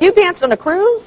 You danced on a cruise?